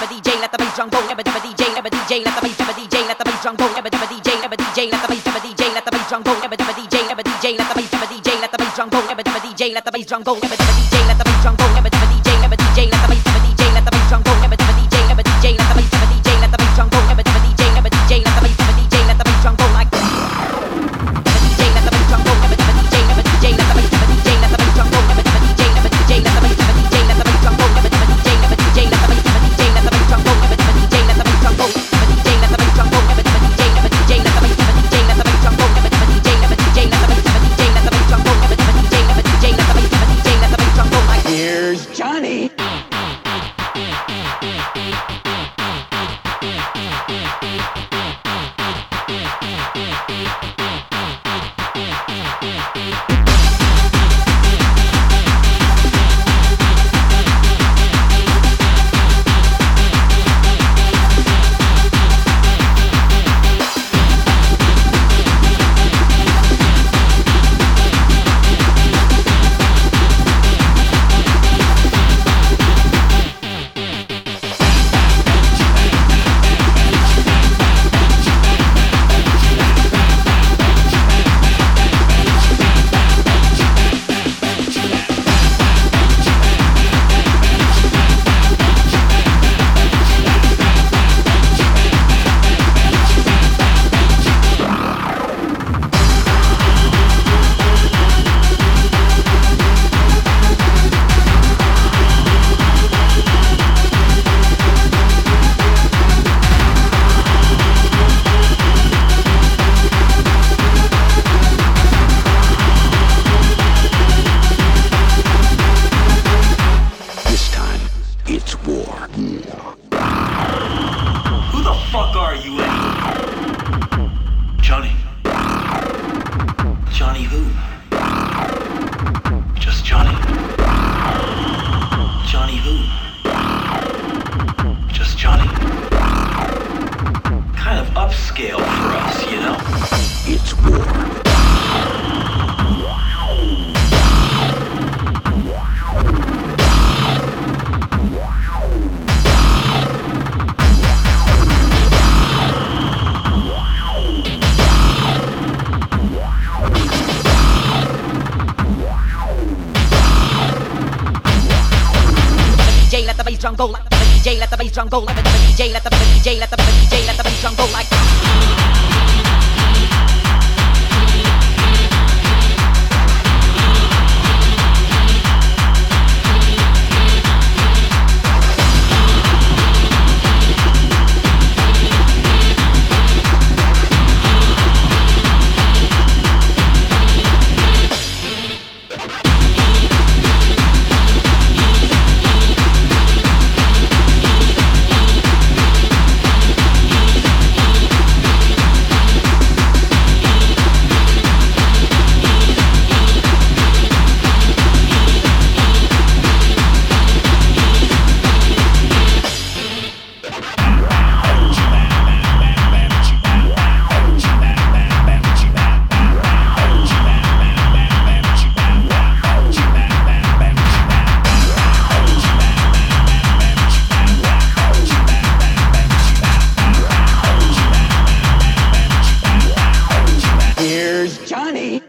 never DJ, let the bass drum go, never never DJ, never DJ, let the bass never DJ, let the bass drum go, never never DJ, never DJ, let the bass never DJ, let the bass drum go, never never DJ, never DJ, let the bass never DJ, let the bass drum go, never never DJ, let the bass drum go, never never DJ, let the bass drum go, never This Who the fuck are you? Johnny. Let the go DJ, let the bass drum go like DJ, let the DJ, let the DJ, let the bass drum go like Here's Johnny.